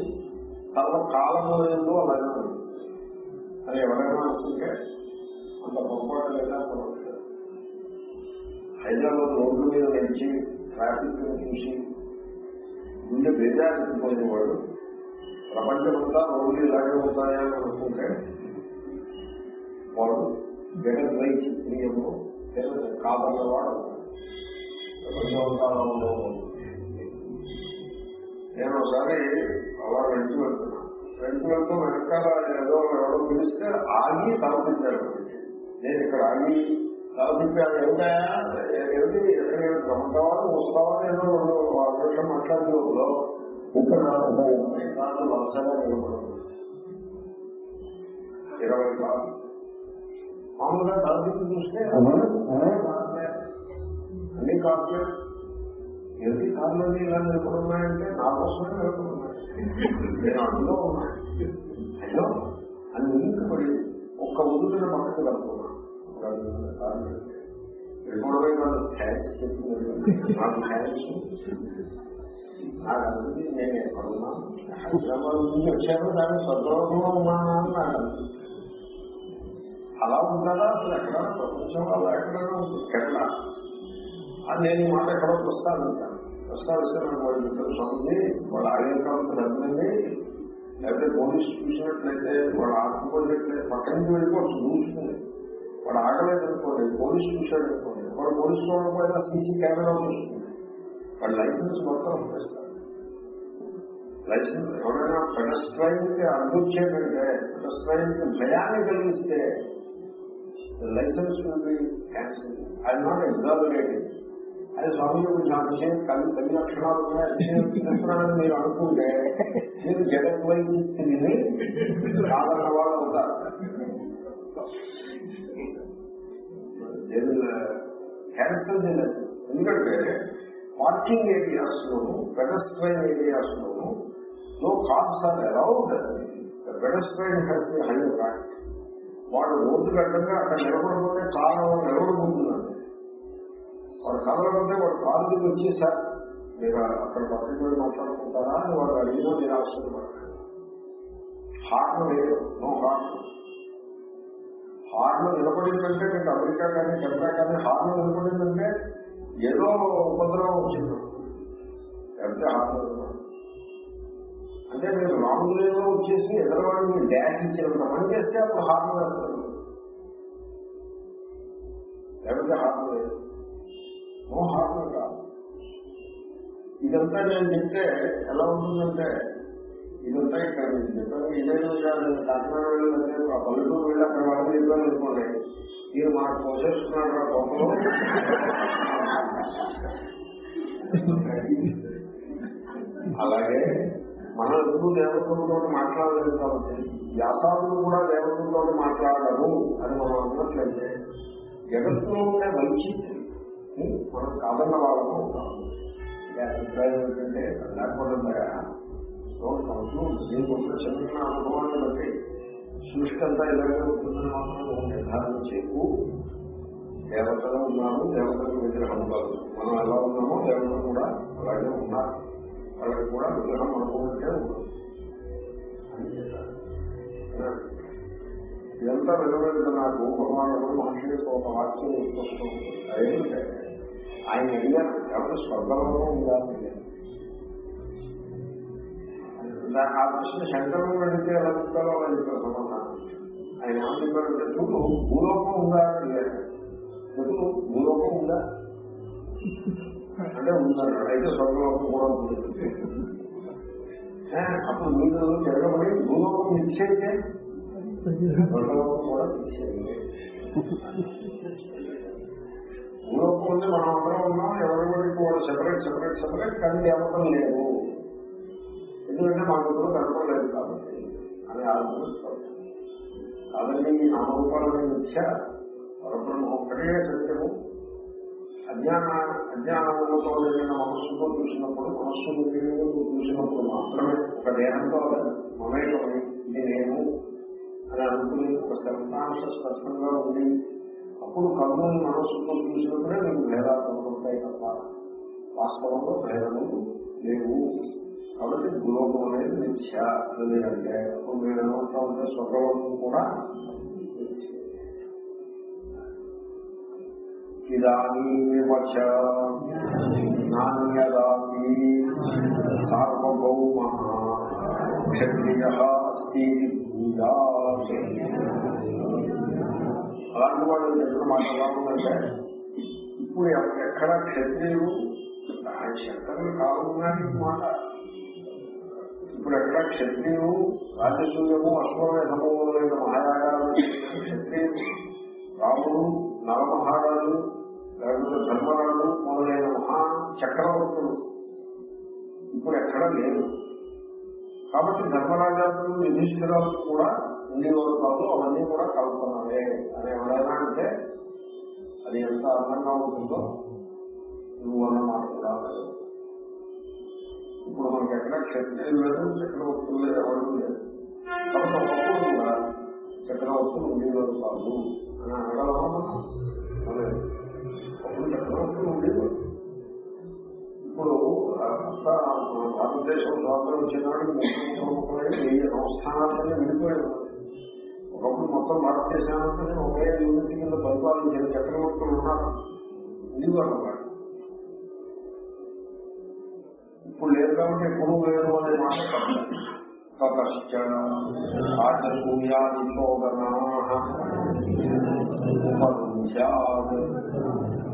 సర్వకాలంలో ఎందు అలాగే ఉంటుంది. అని ఎవరైనా అనుకుంటే అంత పొరపాటు లేదా హైదరాబాద్ రోడ్డు మీద నడిచి ట్రాఫిక్ చూసి గుండె బేజారెత్తిపోయిన వాడు ప్రపంచమంతా రోడ్లు ఇలాగే ఉంటాయా అని అనుకుంటే వాడు జగన్ వైచిత్రీయము కాదన్నవాడు ప్రపంచవంతాలలో నేను ఒకసారి అలా వెళ్తూ వెళ్తున్నా వెళ్తూ వెళ్తూ వెనకాల ఏదో ఎవరో పిలిస్తే ఆగి తలపించాడు నేను ఇక్కడ ఆగి తలపించాను ఏమిటా ఏమిటి? ఎక్కడ రమ్మంటావా వస్తావా నేను రెండు ఆరు నిమిషం మాట్లాడే లోపల ఇక్కడ నాకు వరుసగా నిలబడదు. ఇరవై కాదు. మామూలుగా తలపించి చూస్తే అన్ని కార్లు ఏమిటి కార్లన్నీ ఇలా నిలబడున్నాయంటే నా కోసమే నిలబడున్నాయి. నేను అందులో అయ్యో అని ఉనికిపడి ఒక్క ఉదుటిన పక్కకి వెళ్తున్నా. కార్లు వెళ్ళిపోవడమే థ్యాంక్స్ నాకు థ్యాంక్స్ నాకు నేను ఎక్కడున్నా హైదరాబాద్ నుంచి వచ్చాను ఉన్నానా అని నాకు అలా ఉంటారా అసలు ఎక్కడ ప్రపంచంలో అలా ఎక్కడైనా ఉంటుంది కేరళ అది నేను మాట ఎక్కడో ప్రస్తావించాను ప్రస్తావిస్తే నాకు వాళ్ళు చెప్పారు స్వామిజీ వాళ్ళు ఆగే కాబట్టి సరిపోయింది లేకపోతే పోలీసు చూసినట్లయితే వాడు ఆడుకోలేట్లయితే పక్క నుంచి వెళ్ళిపోవచ్చు చూసుకుని వాడు ఆగలేదు పోలీస్ పోలీసు చూశాడు వాడు పోలీసు చూడకపోయినా సీసీ కెమెరా చూస్తుంది వాడు లైసెన్స్ మొత్తం చేస్తారు లైసెన్స్ ఎవరైనా పెడస్ట్రైన్కి అడ్డొచ్చేటంటే పెడస్ట్రైన్కి భయాన్ని కలిగిస్తే licence will be cancel I not examinating అది స్వామి నా విషయం కలిగి తల్లి లక్షణాలు ఉన్నాయి విషయం చెప్తున్నానని మీరు అనుకుంటే మీరు జగత్ వైద్యుని కాదన్న వాళ్ళు అవుతారు క్యాన్సల్ ది ఎందుకంటే పార్కింగ్ ఏరియాస్ లోను pedestrian areas loan no cars are allowed pedestrian has the high right వాడు రోడ్డు కట్టంగా అక్కడ నిలబడకపోతే కారు నిలబడుకుంటున్నాడు వాడు కదలకపోతే వాడు కారు దిగి వచ్చేసారు మీరు అక్కడ పక్కన వెళ్ళి మాట్లాడుకుంటారా అని వాడు అడిగినా మీరు ఆశ్చర్యపడతారు హార్ట్ లేదు నో హార్ట్ హార్న్ నిలబడిందంటే మీకు అమెరికా కానీ కెనడా కానీ హార్న్ నిలబడిందంటే ఏదో ఉపద్రవం వచ్చింది. లేకపోతే హార్న్ అంటే మీరు రాంగ్ లేలో వచ్చేసి ఎదరవాడిని డ్యాష్ ఇచ్చేంత పని చేస్తే అప్పుడు హార్న్ వేస్తారు. లేకపోతే హార్న్ లేదు. నో హార్ట్ కాదు. ఇదంతా నేను చెప్తే ఎలా ఉంటుందంటే ఇదంతా ఇక్కడ నేను చెప్పాను. ఏదైనా కాకినాడ వెళ్ళి ఆ పల్లెటూరు వెళ్ళి అక్కడ వాళ్ళకి ఇబ్బంది అనుకోండి. మీరు మనకు పోషిస్తున్నాడు ఆ కోపంలో అలాగే మనం ఎప్పుడు దేవతలతో మాట్లాడలేదు కాబట్టి వ్యాసాదులు కూడా దేవతలతో మాట్లాడము అని మనం అన్నట్లయితే జగత్తులో ఉండే వైచిత్యం మనం కాదన్న వాళ్ళము ఉంటాము అభిప్రాయం ఏంటంటే లేకపోతే దీనికి వచ్చిన చిన్న అనుభవాన్ని బట్టి సృష్టింతా ఇలాగే ఉంటుందని మాత్రం నిర్ధారణ చేయకు దేవతలు ఉన్నాము దేవతలు విగ్రహం కాదు. మనం ఎలా ఉన్నామో దేవతలు కూడా అలాగే ఉన్నారు. వాళ్ళకి కూడా విగ్రహం అనుకుంటే ఉంటుంది అని చెప్పారు. ఇదంతా వినలేదు. నాకు భగవానుడు మహర్షి యొక్క ఒక వాక్యం గుర్తొస్తుంది అదేంటంటే ఆయన అడిగారు ఎవరు స్వర్గంలో ఉందా అని ఆ ప్రశ్న శంకరం అడిగితే ఎలా చెప్తారో అలా చెప్పారు సమాధానం ఆయన ఏమని చెప్పారంటే చూడు భూలోకం ఉందా? అని అడిగారు. చెప్పుడు భూలోకం ఉందా? అంటే ఉందన్నాడు అయితే స్వర్గలోకం కూడా ఉంది. అప్పుడు మీరు జరగబడి భూలోకం నిశ్చయితే? స్వర్గలోకం కూడా నిశ్చయింది భూలోకం ఉంది మనం అందరం ఉన్నాం ఎవరెవరికి కూడా సెపరేట్ సెపరేట్ సెపరేట్ కానీ దేవతలు లేదు ఎందుకంటే మాకు ఇప్పుడు కనపడలేదు కాబట్టి అని ఆలోచిస్తాం కాబట్టి ఈ నామరూపాలని మిథ్య పరబ్రహ్మ ఒక్కటే సత్యము. అజ్ఞాన అజ్ఞానములతో నిండిన మనస్సుతో చూసినప్పుడు మనస్సు నిండినతో చూసినప్పుడు మాత్రమే ఒక దేహంతో మమేలోని ఇది నేను అని అనుకుని ఒక శబ్దాంశ స్పర్శంగా ఉంది అప్పుడు కర్మని మనస్సుతో చూసినప్పుడే మీకు భేదాత్మకం ఉంటాయి తప్ప వాస్తవంలో భేదములు లేవు. కాబట్టి భూలోకం అనేది మిథ్య అని అంటే అప్పుడు మీరు ఏమంటా ఉంటే స్వర్గలోకం కూడా మిథ్య సార్వభౌమ క్షత్రియ అస్తి అలాంటి వాళ్ళు చెప్పిన మాట ఎలా ఉందంటే ఇప్పుడు ఎక్కడ క్షత్రియులు ఆయన శంకరులు కావాలన్నాడు మాట ఇప్పుడు ఎక్కడ క్షత్రియులు రాజసూయము అశ్వమేధము మొదలైన మహాయాగాలు క్షత్రియులు రాముడు నరమహారాజు లేకపోతే ధర్మరాజు మొదలైన మహా చక్రవర్తులు ఇప్పుడు ఎక్కడ లేరు కాబట్టి ధర్మరాజాలు యుధిష్ఠిరాలు కూడా ఉండేవారు కాదు అవన్నీ కూడా కల్పనలే అని ఎవరైనా అంటే అది ఎంత అందంగా ఉంటుందో నువ్వు అన్నమాట. కూడా ఇప్పుడు మనకి ఎక్కడ క్షత్రియులు లేదు చక్రవర్తులు లేదు. ఎవరు లేదు కాబట్టి ఒకప్పుడు కూడా చక్రవర్తులు ఉండేవారు కాదు. అని అనగలమా మనం? అనలేదు. చక్రవర్తులు ఉండేవారు ఇప్పుడు భారతదేశం స్వాతంత్రం వచ్చినాడు ముఖ్యమంత్రి వెయ్యి సంస్థానాలన్నీ విడిపోయి ఒకప్పుడు మొత్తం భారతదేశాన్ని ఒకే యూనిట్ కింద పరిపాలించిన చక్రవర్తులు ఉన్నారు. ఉండేవారు అన్నమాట ఇప్పుడు లేదు కాబట్టి ఎప్పుడు లేదు అనే మాట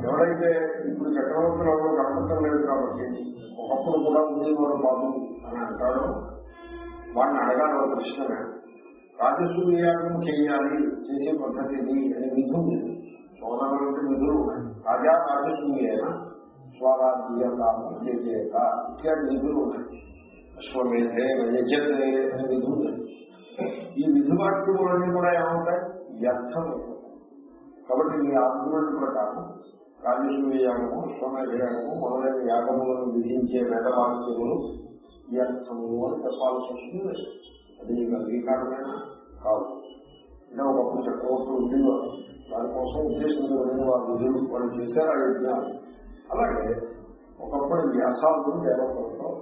ఎవరైతే ఇప్పుడు చక్రవర్తులు ఎవరు కనపడటం లేదు కాబట్టి ఒకప్పుడు కూడా ఉండేవారు బాబు అని అంటాడు వాడిని అడగాలి ఒక ప్రశ్నమే రాజసూయాగం చేయాలి చేసే పద్ధతి అని విధులు. ఉంది సోదరులు అంటే విధులు. ఉన్నాయి రాజా రాజసూయేన స్వరాజ్యకామం చేసేక ఇత్యాది విధులు ఉన్నాయి అశ్వమేధే యజతే అనే విధి ఉంది ఈ విధి వాక్యములన్నీ కూడా ఏమవుతాయి వ్యర్థం అయిపోతాయి కాబట్టి మీ ఆర్గ్యుమెంట్ ప్రకారం రాజసూయ యాగము అశ్వమేధ యాగము మొదలైన యాగములను విధించే వేదవాక్యములు వ్యర్థము అని చెప్పాల్సి వస్తుంది అది నీకు అంగీకారమైన కాదు అంటే ఒకప్పుడు చక్రవర్తులు ఉండేవారు దానికోసం ఉద్దేశంతో ఉండే వారు విధులు వాళ్ళు చేశారు ఆ యజ్ఞాలు అలాగే ఒకప్పుడు వ్యాసాలు దేవతలతో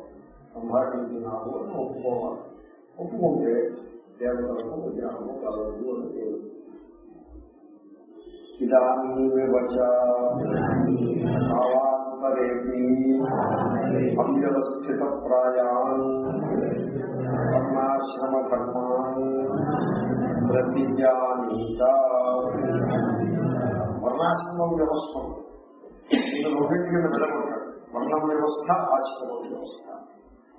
సంభాషించినారు అని ఒప్పుకోవాలి. ఒప్పుకుంటే దేవతలకు విజ్ఞానము కలదు అని పేరు. అవ్యవస్థిత ప్రాయాన్ వర్ణాశ్రమ ధర్మాన్ ప్రతిజానీత. వర్ణాశ్రమ వ్యవస్థ. ఉంది. ఇది రెండింటి వ్యవస్థ ఆశ్రమ వ్యవస్థ.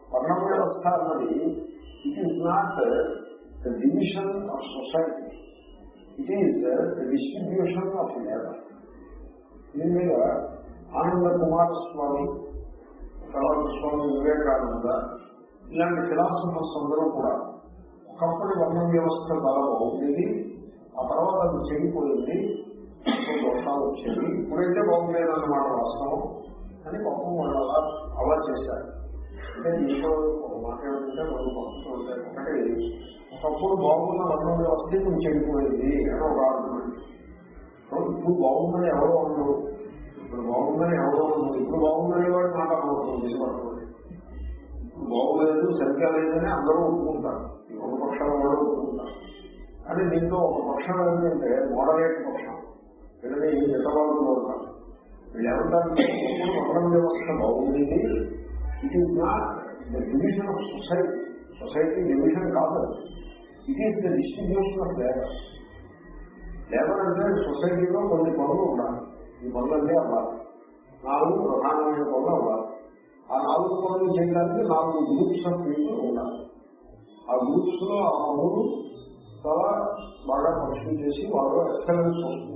వర్ణం వ్యవస్థ అన్నది it is not the division of society it is the distribution of labour దీని మీద ఆనంద కుమార్ స్వామి తర్వాత స్వామి వివేకానంద ఇలాంటి ఫిలాసఫర్స్ అందరూ కూడా ఒకప్పుడు వర్ణ వ్యవస్థ బలం అవుతుంది ఆ తర్వాత అది చెడిపోయింది కొన్ని దోషాలు వచ్చేది ఇప్పుడైతే బాగులేదన్నమాట వాస్తవం అని పాపం వాళ్ళు అలా అలా చేశారు అంటే దీంట్లో ఒక మాట ఏమిటంటే రెండు పక్షులు ఉంటాయి ఒకటి ఒకప్పుడు బాగున్న వర్ణ వ్యవస్థ కొంచెం చెడిపోయింది అని ఒక ఆర్గ్యుమెంట్ ఇప్పుడు బాగుందని ఎవరో అన్నారు ఇప్పుడు బాగుందని ఎవరో అన్నారు ఇప్పుడు బాగుందనే వాడు మాట అవసరం చేసుకోవాలి ఇప్పుడు బాగులేదు సరిగ్గా లేదని అందరూ ఒప్పుకుంటారు ఈ ఒక పక్షాల వాళ్ళు ఒప్పుకుంటారు కానీ దీంట్లో ఒక పక్షం ఏంటంటే మోడరేట్ పక్షం. వీళ్ళని మితవాళ్ళు ఉంటారు వీళ్ళు ఏమంటారు? మతం వ్యవస్థ బాగుంది it is not the division of society society division కాదు. It is the distribution of labour labour అంటే సొసైటీలో కొన్ని పనులు ఉండాలి. ఈ పనులన్నీ అవ్వాలి. నాలుగు ప్రధానమైన పనులు అవ్వాలి. ఆ నాలుగు పనులు చేయడానికి నాలుగు గ్రూప్స్ ఆఫ్ పీపుల్ ఉండాలి. ఆ గ్రూప్స్లో ఆ పనులు చాలా బాగా పరిశీలి చేసి వాళ్ళు ఎక్సలెన్స్ వస్తుంది.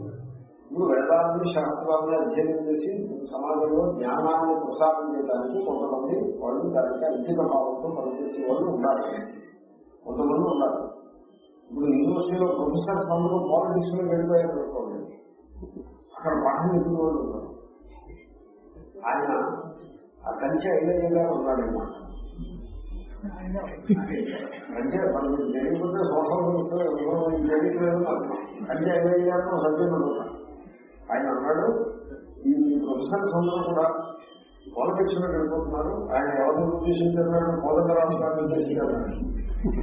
ఇప్పుడు వేదాన్ని శాస్త్రాన్ని అధ్యయనం చేసి సమాజంలో జ్ఞానాన్ని ప్రసారం చేయడానికి కొంతమంది వాళ్ళు దానికి అంకిత భావంతో పనిచేసే వాళ్ళు ఉన్నారు కొంతమంది ఉన్నారు ఇప్పుడు యూనివర్సిటీలో ప్రొఫెసర్స్ అందరూ పాలిటిక్స్లో వెళ్ళిపోయారు అనుకోండి. అక్కడ పాఠం చెప్పిన వాళ్ళు ఉన్నారు ఆయన ఆ కంచె ఐదయ్య ఉన్నాడు ఉన్నాడన్నమాట కంచె మనకి తెలియకపోతే సోషల్ తెలియట్లేదు. కంచె ఐదయ్య సభ్యులు ఉన్నారు ఆయన అన్నాడు ఈ ప్రొఫెసర్స్ అందరూ కూడా పాలిటిక్స్లో వెళ్ళిపోతున్నారు ఆయన ఎవరిని ఉద్దేశించారు కోదండరాజు గారిని ఉద్దేశించారు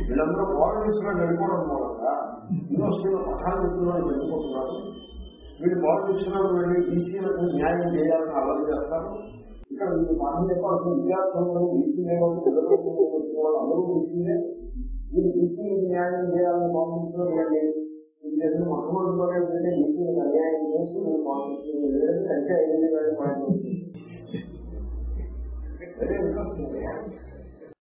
వీళ్ళందరూ పాలిటిక్స్లో వెళ్ళిపోవడం మూలంగా యూనివర్సిటీలో పఠాలు చెప్తున్నారు వెళ్ళిపోతున్నారు వీళ్ళు పాలిటిక్స్లో వెళ్ళి బీసీలకు న్యాయం చేయాలని అలవాటు చేస్తారు ఇక్కడ వీళ్ళు మనం చెప్పాల్సిన విద్యార్థులు బీసీలే అందరూ బీసీలే వీళ్ళు బీసీ న్యాయం చేయాలని పాలిటిక్స్లో వెళ్ళి ఇది చేసిన మొట్టమొదటిలోనే ఏంటంటే బీసీలకు అన్యాయం చేసి వీళ్ళు పాలిటిక్స్లో వెళ్ళి అంటే